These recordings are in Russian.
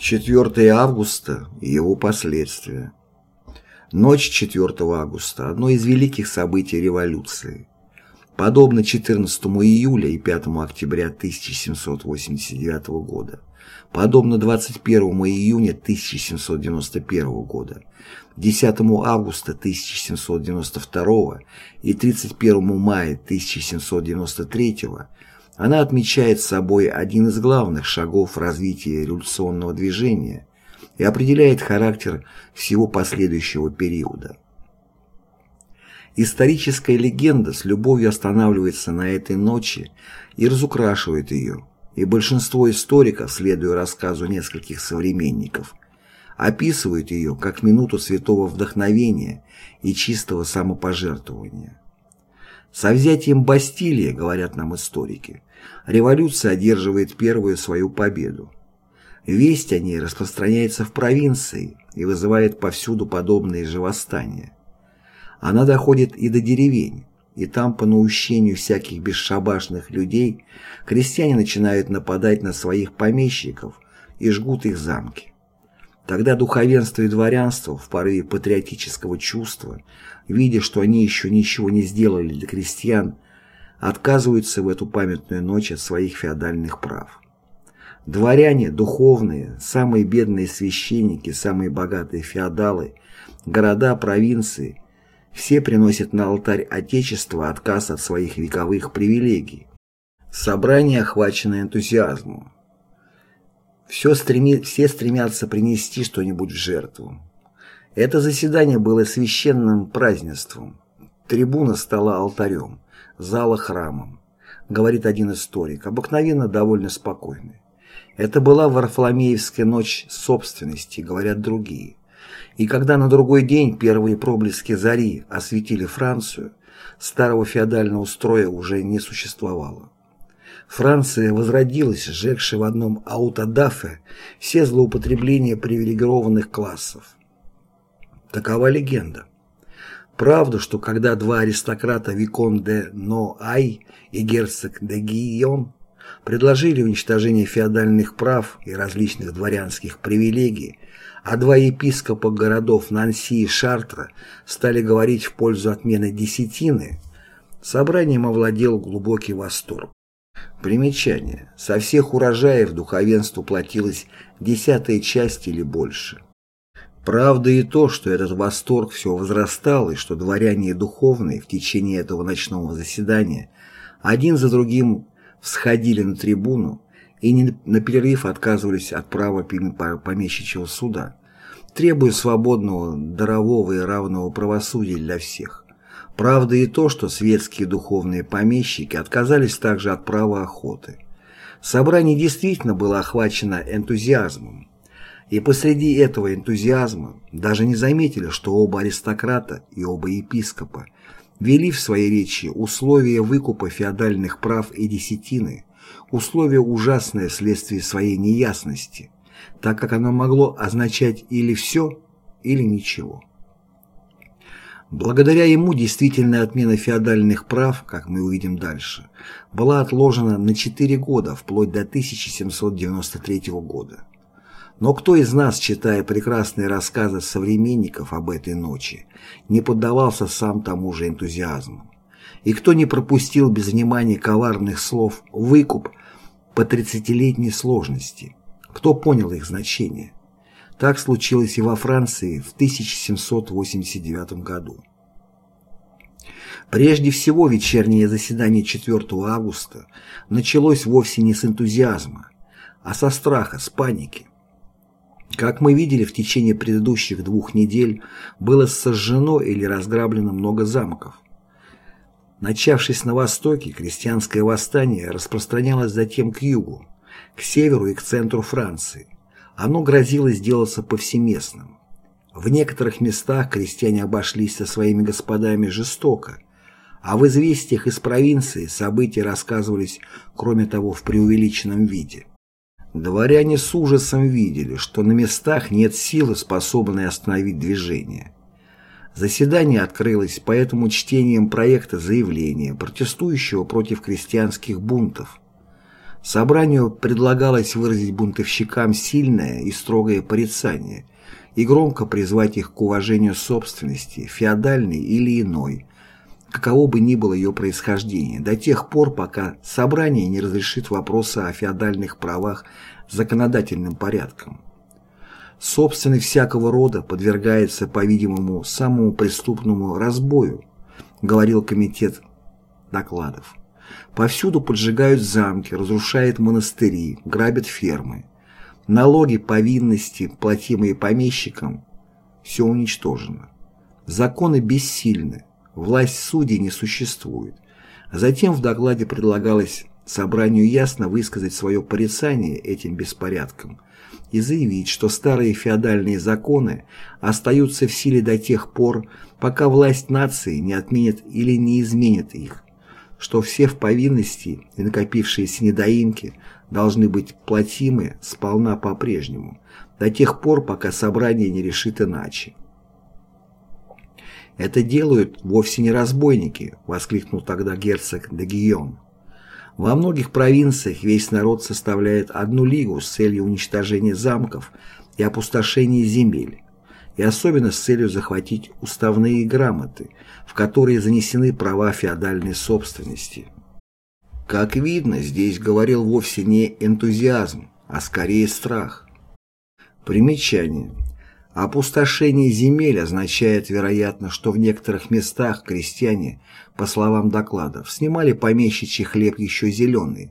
4 августа и его последствия. Ночь 4 августа – одно из великих событий революции. Подобно 14 июля и 5 октября 1789 года, подобно 21 июня 1791 года, 10 августа 1792 и 31 мая 1793 она отмечает собой один из главных шагов развития революционного движения и определяет характер всего последующего периода. Историческая легенда с любовью останавливается на этой ночи и разукрашивает ее, и большинство историков, следуя рассказу нескольких современников, описывают ее как минуту святого вдохновения и чистого самопожертвования. Со взятием Бастилии, говорят нам историки, революция одерживает первую свою победу. Весть о ней распространяется в провинции и вызывает повсюду подобные же восстания. Она доходит и до деревень, и там по наущению всяких бесшабашных людей крестьяне начинают нападать на своих помещиков и жгут их замки. Тогда духовенство и дворянство в порыве патриотического чувства, видя, что они еще ничего не сделали для крестьян, отказываются в эту памятную ночь от своих феодальных прав. Дворяне, духовные, самые бедные священники, самые богатые феодалы, города, провинции – все приносят на алтарь Отечества отказ от своих вековых привилегий. Собрание охвачено энтузиазмом. Все, стреми, все стремятся принести что-нибудь в жертву. Это заседание было священным празднеством. Трибуна стала алтарем, зала храмом, говорит один историк, обыкновенно довольно спокойный. Это была Варфоломеевская ночь собственности, говорят другие. И когда на другой день первые проблески зари осветили Францию, старого феодального строя уже не существовало. Франция возродилась, сжегши в одном аутодафе все злоупотребления привилегированных классов. Такова легенда. Правда, что когда два аристократа Викон де Ноай и герцог де Гийон предложили уничтожение феодальных прав и различных дворянских привилегий, а два епископа городов Нанси и Шартра стали говорить в пользу отмены десятины, собранием овладел глубокий восторг. Примечание. Со всех урожаев духовенству платилась десятая часть или больше. Правда и то, что этот восторг все возрастал, и что дворяне и духовные в течение этого ночного заседания один за другим всходили на трибуну и не на перерыв отказывались от права помещичьего суда, требуя свободного, дарового и равного правосудия для всех. Правда и то, что светские духовные помещики отказались также от права охоты. Собрание действительно было охвачено энтузиазмом. И посреди этого энтузиазма даже не заметили, что оба аристократа и оба епископа ввели в своей речи условия выкупа феодальных прав и десятины, условие ужасное вследствие своей неясности, так как оно могло означать или все, или ничего. Благодаря ему действительная отмена феодальных прав, как мы увидим дальше, была отложена на 4 года, вплоть до 1793 года. Но кто из нас, читая прекрасные рассказы современников об этой ночи, не поддавался сам тому же энтузиазму? И кто не пропустил без внимания коварных слов «выкуп» по тридцатилетней сложности? Кто понял их значение? Так случилось и во Франции в 1789 году. Прежде всего, вечернее заседание 4 августа началось вовсе не с энтузиазма, а со страха, с паники. Как мы видели, в течение предыдущих двух недель было сожжено или разграблено много замков. Начавшись на востоке, крестьянское восстание распространялось затем к югу, к северу и к центру Франции – оно грозило сделаться повсеместным. В некоторых местах крестьяне обошлись со своими господами жестоко, а в известиях из провинции события рассказывались, кроме того, в преувеличенном виде. Дворяне с ужасом видели, что на местах нет силы, способной остановить движение. Заседание открылось поэтому чтением проекта заявления, протестующего против крестьянских бунтов. Собранию предлагалось выразить бунтовщикам сильное и строгое порицание и громко призвать их к уважению собственности, феодальной или иной, каково бы ни было ее происхождение, до тех пор, пока собрание не разрешит вопросы о феодальных правах законодательным порядком. Собственность всякого рода подвергается, по-видимому, самому преступному разбою, говорил комитет докладов. Повсюду поджигают замки, разрушают монастыри, грабят фермы. Налоги, повинности, платимые помещикам – все уничтожено. Законы бессильны, власть судей не существует. Затем в докладе предлагалось собранию ясно высказать свое порицание этим беспорядкам и заявить, что старые феодальные законы остаются в силе до тех пор, пока власть нации не отменит или не изменит их, что все в повинности и накопившиеся недоимки должны быть платимы сполна по-прежнему, до тех пор, пока собрание не решит иначе. «Это делают вовсе не разбойники», — воскликнул тогда герцог де Гийон. Во многих провинциях весь народ составляет одну лигу с целью уничтожения замков и опустошения земель, и особенно с целью захватить уставные грамоты, в которые занесены права феодальной собственности. Как видно, здесь говорил вовсе не энтузиазм, а скорее страх. Примечание. Опустошение земель означает, вероятно, что в некоторых местах крестьяне, по словам докладов, снимали помещичий хлеб еще зеленый.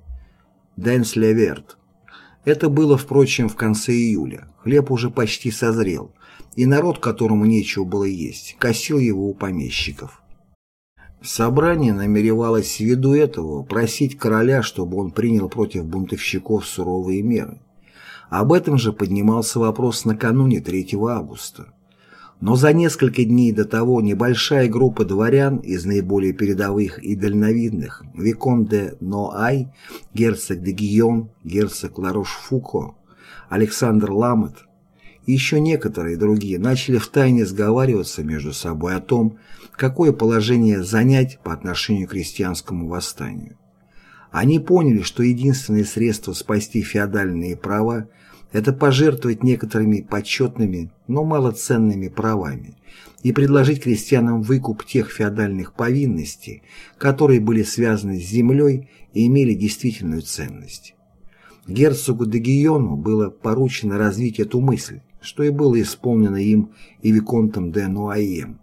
Денс Леверт. Это было, впрочем, в конце июля. Хлеб уже почти созрел, и народ, которому нечего было есть, косил его у помещиков. Собрание намеревалось ввиду этого просить короля, чтобы он принял против бунтовщиков суровые меры. Об этом же поднимался вопрос накануне 3 августа. Но за несколько дней до того небольшая группа дворян из наиболее передовых и дальновидных Викон де Ноай, герцог де Гийон, герцог Ларош-Фуко, Александр Ламет и еще некоторые другие начали втайне сговариваться между собой о том, какое положение занять по отношению к крестьянскому восстанию. Они поняли, что единственное средство спасти феодальные права это пожертвовать некоторыми почетными, но малоценными правами и предложить крестьянам выкуп тех феодальных повинностей, которые были связаны с землей и имели действительную ценность. Герцогу де Гийону было поручено развить эту мысль, что и было исполнено им и Виконтом де Нуаем.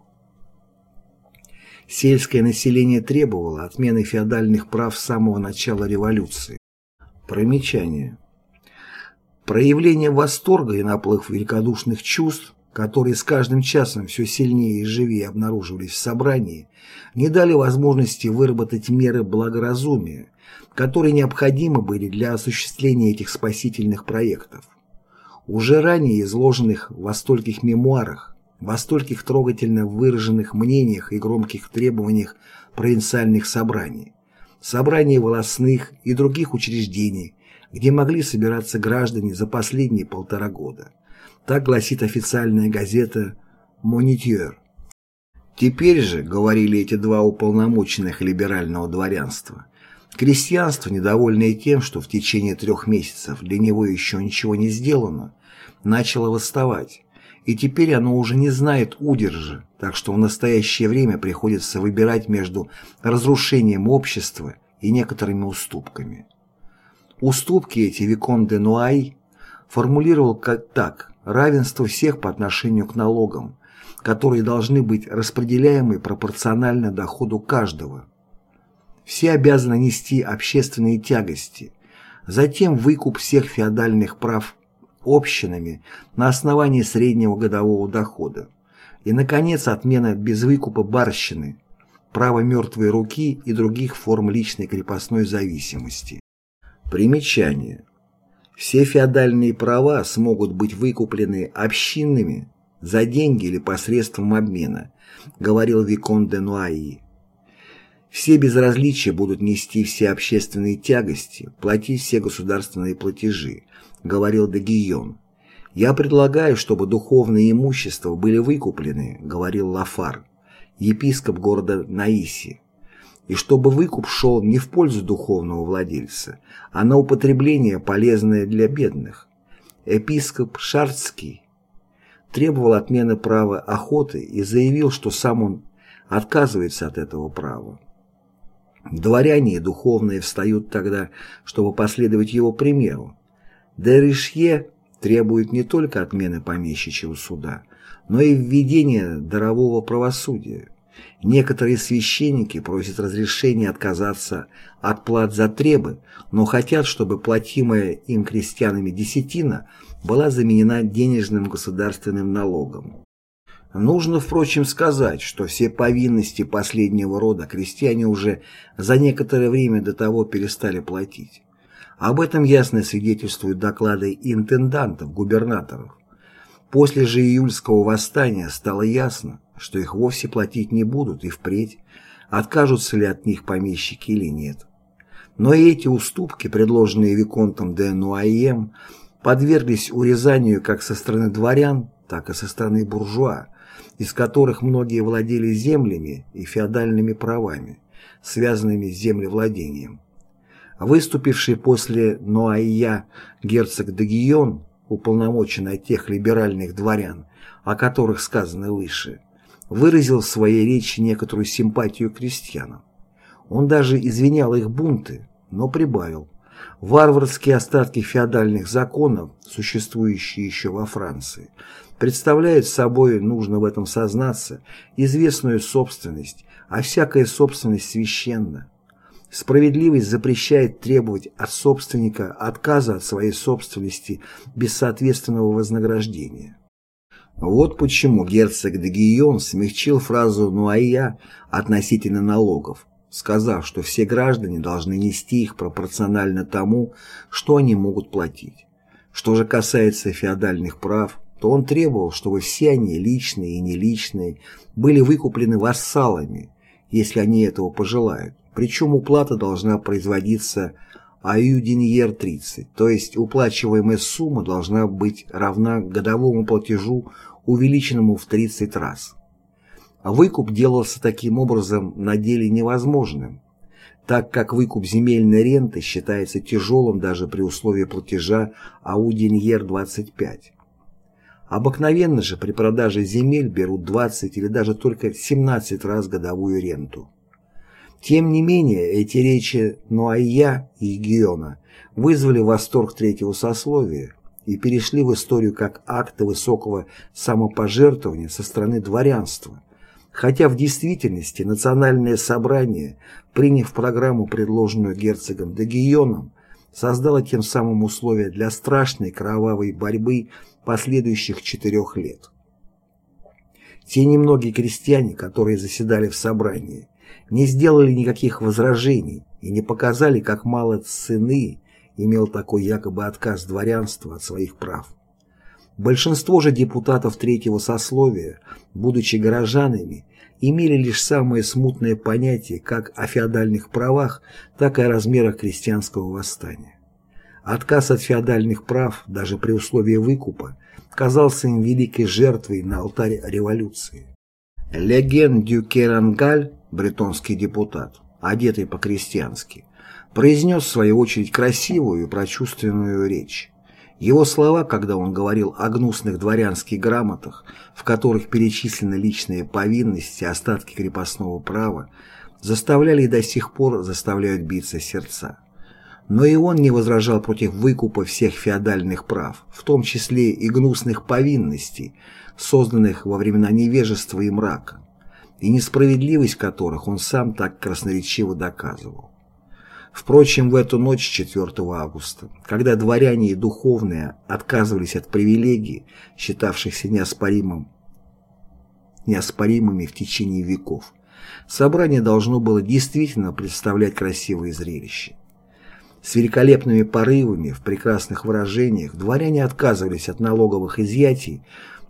Сельское население требовало отмены феодальных прав с самого начала революции. Примечание. Проявление восторга и наплыв великодушных чувств, которые с каждым часом все сильнее и живее обнаруживались в собрании, не дали возможности выработать меры благоразумия, которые необходимы были для осуществления этих спасительных проектов. Уже ранее изложенных во стольких мемуарах, во стольких трогательно выраженных мнениях и громких требованиях провинциальных собраний, собраний волосных и других учреждений, где могли собираться граждане за последние полтора года. Так гласит официальная газета «Монитьер». Теперь же, говорили эти два уполномоченных либерального дворянства, крестьянство, недовольное тем, что в течение трех месяцев для него еще ничего не сделано, начало восставать, и теперь оно уже не знает удержа, так что в настоящее время приходится выбирать между разрушением общества и некоторыми уступками. Уступки эти Викон де Нуай формулировал как так равенство всех по отношению к налогам, которые должны быть распределяемы пропорционально доходу каждого. Все обязаны нести общественные тягости, затем выкуп всех феодальных прав общинами на основании среднего годового дохода и, наконец, отмена без выкупа барщины, право мертвой руки и других форм личной крепостной зависимости. Примечание. Все феодальные права смогут быть выкуплены общинными за деньги или посредством обмена, говорил Викон де Нуаи. Все безразличия будут нести все общественные тягости, платить все государственные платежи, говорил де Гийон. Я предлагаю, чтобы духовные имущества были выкуплены, говорил Лафар, епископ города Наиси и чтобы выкуп шел не в пользу духовного владельца, а на употребление, полезное для бедных. Епископ Шарцкий требовал отмены права охоты и заявил, что сам он отказывается от этого права. Дворяне духовные встают тогда, чтобы последовать его примеру. Деришье требует не только отмены помещичьего суда, но и введения дарового правосудия. Некоторые священники просят разрешения отказаться от плат за требы, но хотят, чтобы платимая им крестьянами десятина была заменена денежным государственным налогом. Нужно, впрочем, сказать, что все повинности последнего рода крестьяне уже за некоторое время до того перестали платить. Об этом ясно свидетельствуют доклады интендантов, губернаторов. После же июльского восстания стало ясно, что их вовсе платить не будут и впредь, откажутся ли от них помещики или нет. Но и эти уступки, предложенные Виконтом де Нуаем, подверглись урезанию как со стороны дворян, так и со стороны буржуа, из которых многие владели землями и феодальными правами, связанными с землевладением. Выступивший после Нуайя герцог Дагион, уполномоченный тех либеральных дворян, о которых сказано выше, выразил в своей речи некоторую симпатию крестьянам. Он даже извинял их бунты, но прибавил. Варварские остатки феодальных законов, существующие еще во Франции, представляют собой, нужно в этом сознаться, известную собственность, а всякая собственность священна. Справедливость запрещает требовать от собственника отказа от своей собственности без соответственного вознаграждения. Вот почему герцог де смягчил фразу «нуая» относительно налогов, сказав, что все граждане должны нести их пропорционально тому, что они могут платить. Что же касается феодальных прав, то он требовал, чтобы все они, личные и неличные, были выкуплены вассалами, если они этого пожелают. Причем уплата должна производиться аюдиньер-30, то есть уплачиваемая сумма должна быть равна годовому платежу, увеличенному в 30 раз. Выкуп делался таким образом на деле невозможным, так как выкуп земельной ренты считается тяжелым даже при условии платежа АУДиньер-25. Обыкновенно же при продаже земель берут 20 или даже только 17 раз годовую ренту. Тем не менее, эти речи Нуайя и Гиона вызвали восторг третьего сословия и перешли в историю как акты высокого самопожертвования со стороны дворянства, хотя в действительности национальное собрание, приняв программу, предложенную герцогом де Гийоном, создало тем самым условия для страшной кровавой борьбы последующих четырех лет. Те немногие крестьяне, которые заседали в собрании, не сделали никаких возражений и не показали, как мало цены имел такой якобы отказ дворянства от своих прав. Большинство же депутатов третьего сословия, будучи горожанами, имели лишь самое смутное понятие как о феодальных правах, так и о размерах крестьянского восстания. Отказ от феодальных прав, даже при условии выкупа, казался им великой жертвой на алтарь революции. Леген дю Керангаль бретонский депутат, одетый по-крестьянски, произнес в свою очередь красивую и прочувственную речь. Его слова, когда он говорил о гнусных дворянских грамотах, в которых перечислены личные повинности остатки крепостного права, заставляли и до сих пор заставляют биться сердца. Но и он не возражал против выкупа всех феодальных прав, в том числе и гнусных повинностей, созданных во времена невежества и мрака и несправедливость которых он сам так красноречиво доказывал. Впрочем, в эту ночь 4 августа, когда дворяне и духовные отказывались от привилегий, считавшихся неоспоримым, неоспоримыми в течение веков, собрание должно было действительно представлять красивое зрелище. С великолепными порывами, в прекрасных выражениях, дворяне отказывались от налоговых изъятий,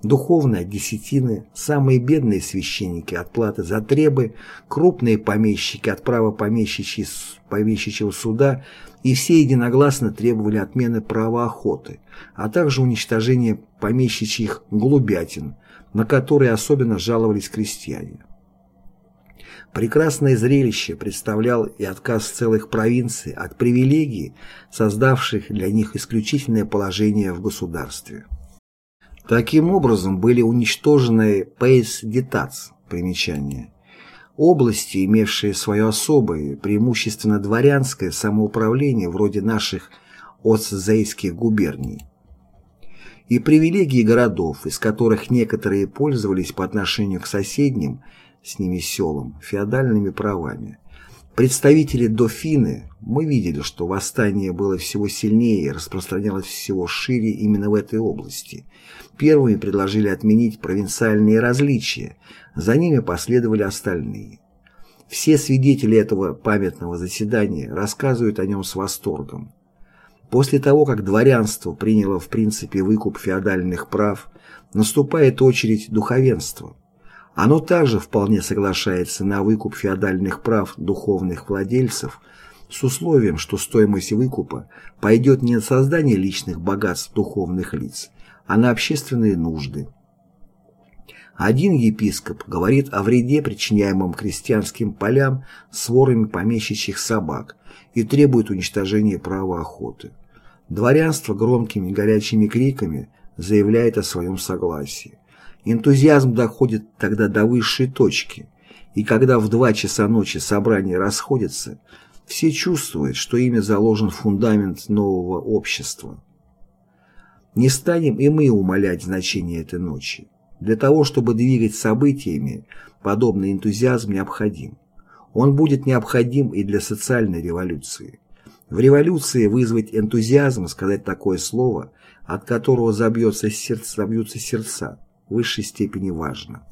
духовные от десятины, самые бедные священники от платы за требы, крупные помещики от права помещичьего суда и все единогласно требовали отмены права охоты, а также уничтожения помещичьих голубятин, на которые особенно жаловались крестьяне. Прекрасное зрелище представлял и отказ целых провинций от привилегий, создавших для них исключительное положение в государстве. Таким образом были уничтожены пейс детац, примечание, области, имевшие свое особое, преимущественно дворянское самоуправление вроде наших Оцзейских губерний, и привилегии городов, из которых некоторые пользовались по отношению к соседним с ними селам феодальными правами. Представители дофины, мы видели, что восстание было всего сильнее и распространялось всего шире именно в этой области. Первыми предложили отменить провинциальные различия, за ними последовали остальные. Все свидетели этого памятного заседания рассказывают о нем с восторгом. После того, как дворянство приняло в принципе выкуп феодальных прав, наступает очередь духовенства. Оно также вполне соглашается на выкуп феодальных прав духовных владельцев с условием, что стоимость выкупа пойдет не на создание личных богатств духовных лиц, а на общественные нужды. Один епископ говорит о вреде, причиняемом крестьянским полям сворами помещичьих собак и требует уничтожения права охоты. Дворянство громкими горячими криками заявляет о своем согласии. Энтузиазм доходит тогда до высшей точки, и когда в два часа ночи собрание расходится, все чувствуют, что ими заложен фундамент нового общества. Не станем и мы умалять значение этой ночи. Для того, чтобы двигать событиями, подобный энтузиазм необходим. Он будет необходим и для социальной революции. В революции вызвать энтузиазм, сказать такое слово, от которого забьется сердце, забьются сердца, высшей степени важно.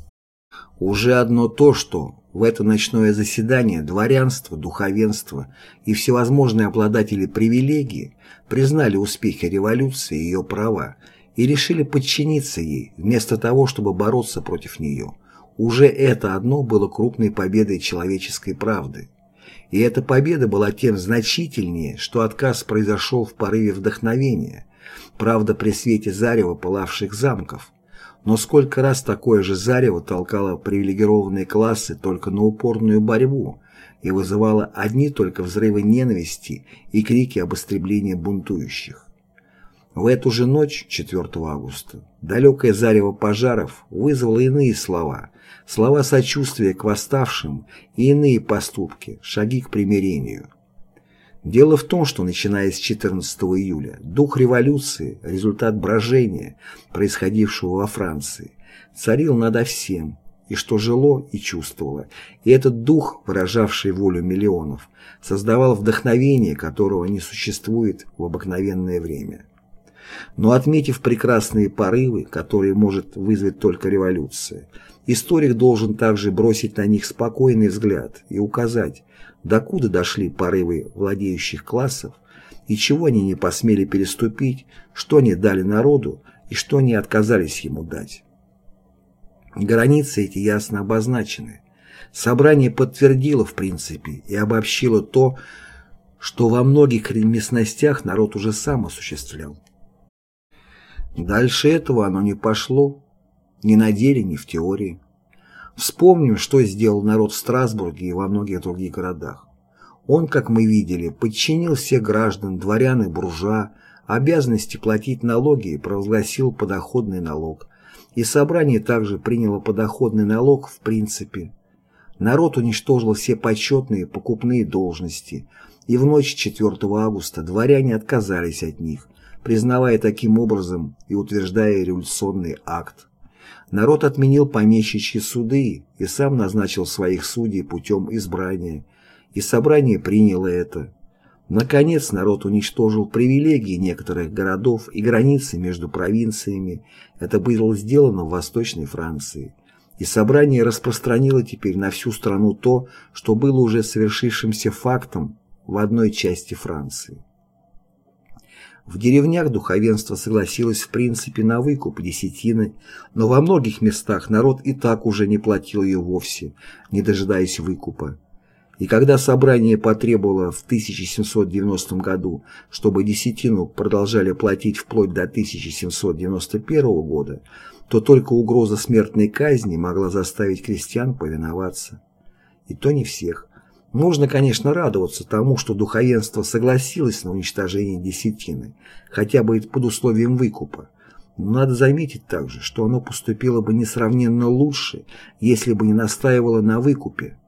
Уже одно то, что в это ночное заседание дворянство, духовенство и всевозможные обладатели привилегий признали успехи революции и ее права и решили подчиниться ей, вместо того, чтобы бороться против нее. Уже это одно было крупной победой человеческой правды. И эта победа была тем значительнее, что отказ произошел в порыве вдохновения, правда при свете зарева пылавших замков, но сколько раз такое же зарево толкало привилегированные классы только на упорную борьбу и вызывало одни только взрывы ненависти и крики об истреблении бунтующих. В эту же ночь, 4 августа, далекое зарево пожаров вызвало иные слова, слова сочувствия к восставшим и иные поступки, шаги к примирению. Дело в том, что начиная с 14 июля дух революции, результат брожения, происходившего во Франции, царил надо всем, и что жило и чувствовало, и этот дух, выражавший волю миллионов, создавал вдохновение, которого не существует в обыкновенное время. Но отметив прекрасные порывы, которые может вызвать только революция, историк должен также бросить на них спокойный взгляд и указать, докуда дошли порывы владеющих классов и чего они не посмели переступить, что они дали народу и что они отказались ему дать. Границы эти ясно обозначены. Собрание подтвердило в принципе и обобщило то, что во многих местностях народ уже сам осуществлял. Дальше этого оно не пошло, ни на деле, ни в теории. Вспомним, что сделал народ в Страсбурге и во многих других городах. Он, как мы видели, подчинил всех граждан, дворян и буржуа, обязанности платить налоги и провозгласил подоходный налог. И собрание также приняло подоходный налог в принципе. Народ уничтожил все почетные покупные должности, и в ночь 4 августа дворяне отказались от них, признавая таким образом и утверждая революционный акт. Народ отменил помещичьи суды и сам назначил своих судей путем избрания, и собрание приняло это. Наконец народ уничтожил привилегии некоторых городов и границы между провинциями, это было сделано в Восточной Франции. И собрание распространило теперь на всю страну то, что было уже совершившимся фактом в одной части Франции. В деревнях духовенство согласилось в принципе на выкуп десятины, но во многих местах народ и так уже не платил ее вовсе, не дожидаясь выкупа. И когда собрание потребовало в 1790 году, чтобы десятину продолжали платить вплоть до 1791 года, то только угроза смертной казни могла заставить крестьян повиноваться. И то не всех. Можно, конечно, радоваться тому, что духовенство согласилось на уничтожение десятины, хотя бы и под условием выкупа. Но надо заметить также, что оно поступило бы несравненно лучше, если бы не настаивало на выкупе.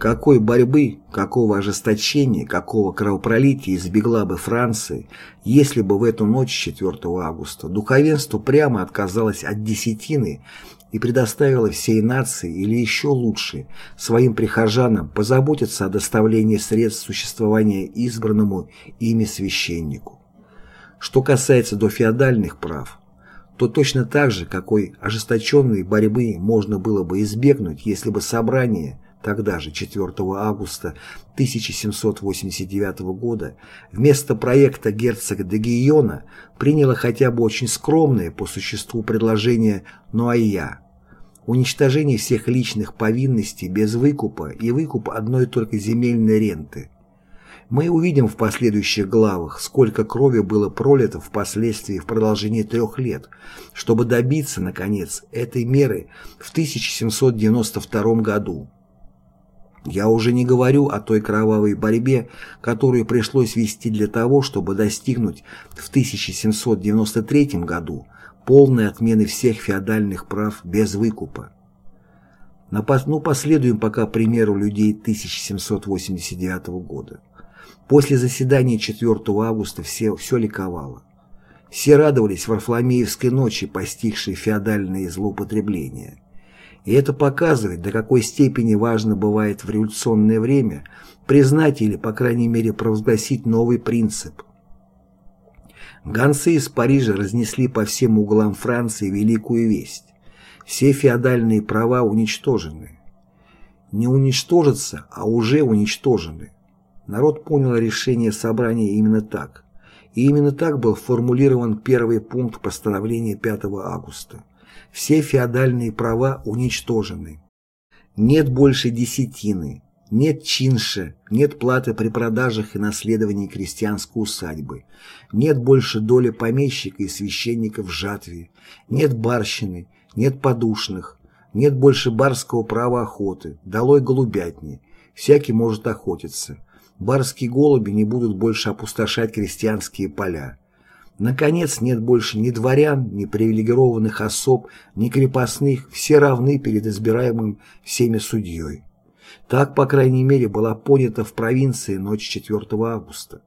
Какой борьбы, какого ожесточения, какого кровопролития избегла бы Франция, если бы в эту ночь 4 августа духовенство прямо отказалось от десятины и предоставила всей нации, или еще лучше, своим прихожанам позаботиться о доставлении средств существования избранному ими священнику. Что касается дофеодальных прав, то точно так же, какой ожесточенной борьбы можно было бы избегнуть, если бы собрание тогда же, 4 августа 1789 года, вместо проекта герцога де Гийона приняло хотя бы очень скромное по существу предложение Нуая уничтожение всех личных повинностей без выкупа и выкуп одной только земельной ренты. Мы увидим в последующих главах, сколько крови было пролито впоследствии в продолжении трех лет, чтобы добиться, наконец, этой меры в 1792 году. Я уже не говорю о той кровавой борьбе, которую пришлось вести для того, чтобы достигнуть в 1793 году полной отмены всех феодальных прав без выкупа. Ну, последуем пока примеру людей 1789 года. После заседания 4 августа все, все ликовало. Все радовались Варфоломеевской ночи, постигшей феодальные злоупотребления. И это показывает, до какой степени важно бывает в революционное время признать или, по крайней мере, провозгласить новый принцип. Гонцы из Парижа разнесли по всем углам Франции великую весть. Все феодальные права уничтожены. Не уничтожатся, а уже уничтожены. Народ понял решение собрания именно так. И именно так был формулирован первый пункт постановления 5 августа. Все феодальные права уничтожены. Нет больше десятины, нет чинша, нет платы при продажах и наследовании крестьянской усадьбы, нет больше доли помещика и священника в жатве, нет барщины, нет подушных, нет больше барского права охоты, долой голубятни, всякий может охотиться. Барские голуби не будут больше опустошать крестьянские поля. Наконец, нет больше ни дворян, ни привилегированных особ, ни крепостных, все равны перед избираемым всеми судьей. Так, по крайней мере, была понята в провинции ночь 4 августа.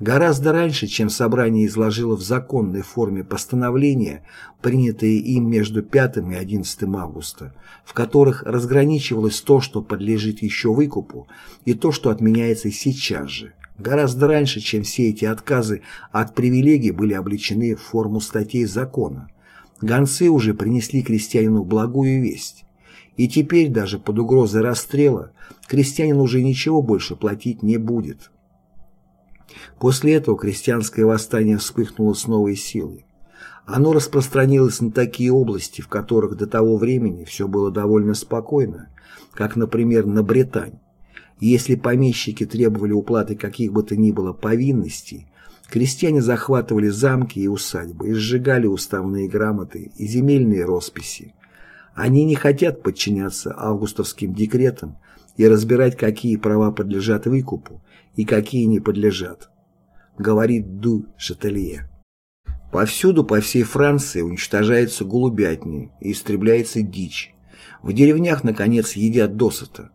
Гораздо раньше, чем собрание изложило в законной форме постановления, принятые им между 5 и 11 августа, в которых разграничивалось то, что подлежит еще выкупу, и то, что отменяется сейчас же. Гораздо раньше, чем все эти отказы от привилегий были обличены в форму статей закона. Гонцы уже принесли крестьянину благую весть. И теперь даже под угрозой расстрела крестьянин уже ничего больше платить не будет. После этого крестьянское восстание вспыхнуло с новой силой. Оно распространилось на такие области, в которых до того времени все было довольно спокойно, как, например, на Британь. Если помещики требовали уплаты каких бы то ни было повинностей, крестьяне захватывали замки и усадьбы и сжигали уставные грамоты и земельные росписи, они не хотят подчиняться августовским декретам и разбирать, какие права подлежат выкупу и какие не подлежат, говорит Ду Шателье. Повсюду по всей Франции уничтожаются голубятни и истребляется дичь. В деревнях, наконец, едят досыта.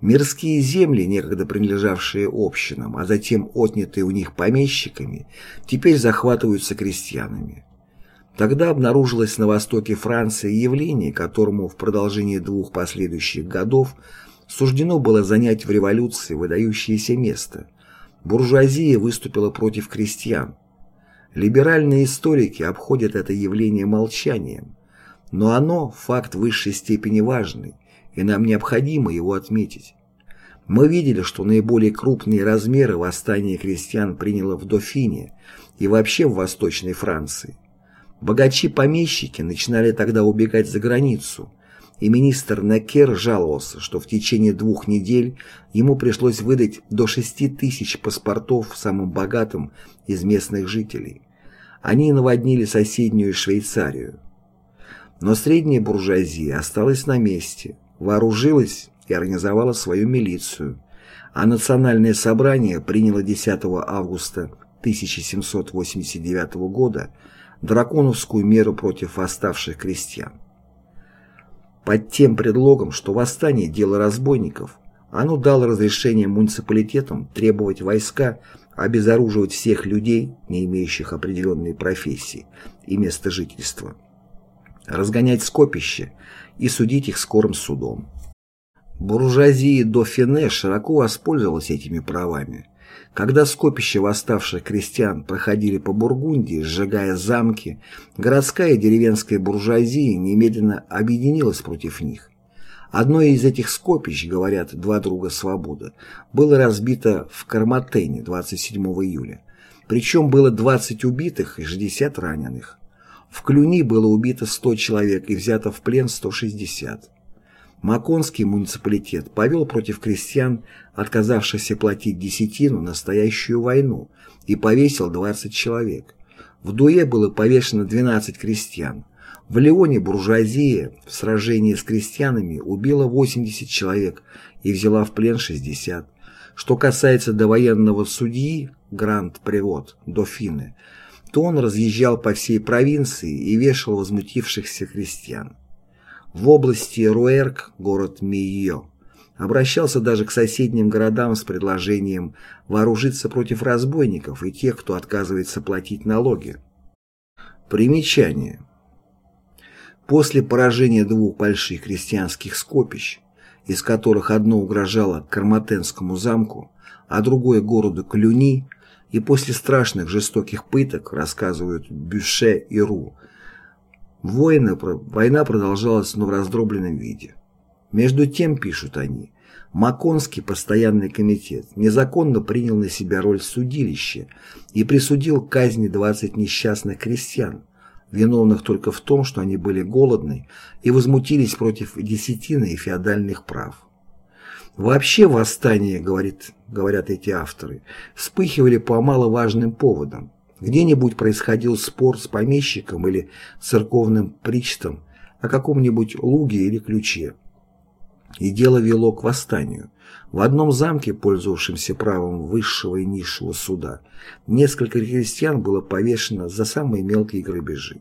Мирские земли, некогда принадлежавшие общинам, а затем отнятые у них помещиками, теперь захватываются крестьянами. Тогда обнаружилось на востоке Франции явление, которому в продолжении двух последующих годов суждено было занять в революции выдающееся место. Буржуазия выступила против крестьян. Либеральные историки обходят это явление молчанием, но оно – факт высшей степени важный, и нам необходимо его отметить. Мы видели, что наиболее крупные размеры восстания крестьян приняло в Дофине и вообще в Восточной Франции. Богачи-помещики начинали тогда убегать за границу, и министр Некер жаловался, что в течение двух недель ему пришлось выдать до 6 тысяч паспортов самым богатым из местных жителей. Они наводнили соседнюю Швейцарию. Но средняя буржуазия осталась на месте, вооружилась и организовала свою милицию, а Национальное собрание приняло 10 августа 1789 года драконовскую меру против восставших крестьян. Под тем предлогом, что восстание – дело разбойников, оно дало разрешение муниципалитетам требовать войска обезоруживать всех людей, не имеющих определенной профессии и места жительства, разгонять скопище и судить их скорым судом. Буржуазия Дофине широко воспользовалась этими правами. Когда скопища восставших крестьян проходили по Бургундии, сжигая замки, городская и деревенская буржуазия немедленно объединилась против них. Одно из этих скопищ, говорят два друга свободы, было разбито в Карматене 27 июля. Причем было 20 убитых и 60 раненых. В Клюни было убито 100 человек и взято в плен 160. Маконский муниципалитет повел против крестьян, отказавшихся платить десятину, настоящую войну и повесил 20 человек. В Дуе было повешено 12 крестьян. В Леоне буржуазия в сражении с крестьянами убила 80 человек и взяла в плен 60. Что касается довоенного судьи Гранд-Привод Дофины, то он разъезжал по всей провинции и вешал возмутившихся крестьян. В области Руэрк, город Мийо, обращался даже к соседним городам с предложением вооружиться против разбойников и тех, кто отказывается платить налоги. Примечание. После поражения двух больших крестьянских скопищ, из которых одно угрожало Карматенскому замку, а другое городу Клюни, и после страшных жестоких пыток, рассказывают Бюше и Ру, Война, война продолжалась, но в раздробленном виде. Между тем, пишут они, Маконский постоянный комитет незаконно принял на себя роль судилища и присудил к казни 20 несчастных крестьян, виновных только в том, что они были голодны и возмутились против десятины и феодальных прав. Вообще восстания, говорят эти авторы, вспыхивали по маловажным поводам, где-нибудь происходил спор с помещиком или церковным причтом о каком-нибудь луге или ключе. И дело вело к восстанию. В одном замке, пользовавшемся правом высшего и низшего суда, несколько крестьян было повешено за самые мелкие грабежи.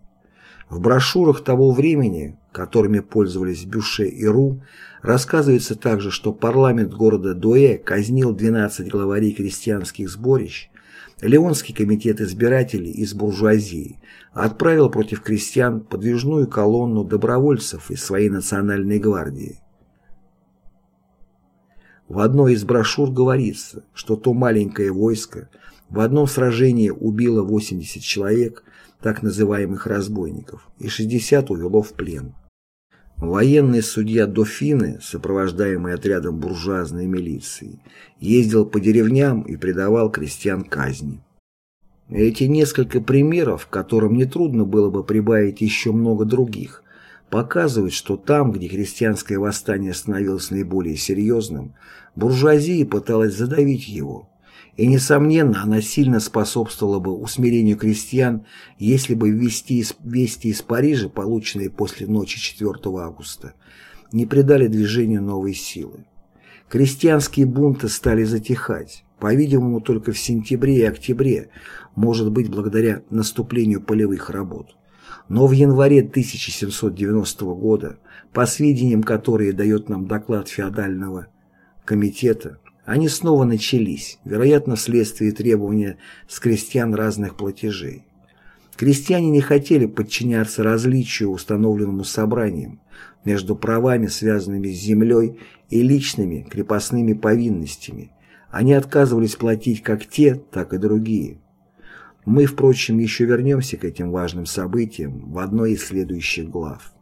В брошюрах того времени, которыми пользовались Бюше и Ру, рассказывается также, что парламент города Дуэ казнил 12 главарей крестьянских сборищ, Леонский комитет избирателей из буржуазии отправил против крестьян подвижную колонну добровольцев из своей национальной гвардии. В одной из брошюр говорится, что то маленькое войско в одном сражении убило 80 человек, так называемых разбойников, и 60 увело в плен. Военный судья Дофины, сопровождаемый отрядом буржуазной милиции, ездил по деревням и предавал крестьян казни. Эти несколько примеров, которым нетрудно было бы прибавить еще много других, показывают, что там, где крестьянское восстание становилось наиболее серьезным, буржуазия пыталась задавить его – и, несомненно, она сильно способствовала бы усмирению крестьян, если бы вести из, вести из Парижа, полученные после ночи 4 августа, не придали движению новой силы. Крестьянские бунты стали затихать, по-видимому, только в сентябре и октябре, может быть, благодаря наступлению полевых работ. Но в январе 1790 года, по сведениям, которые дает нам доклад феодального комитета, они снова начались, вероятно, вследствие требования с крестьян разных платежей. Крестьяне не хотели подчиняться различию, установленному собранием, между правами, связанными с землей, и личными крепостными повинностями. Они отказывались платить как те, так и другие. Мы, впрочем, еще вернемся к этим важным событиям в одной из следующих глав.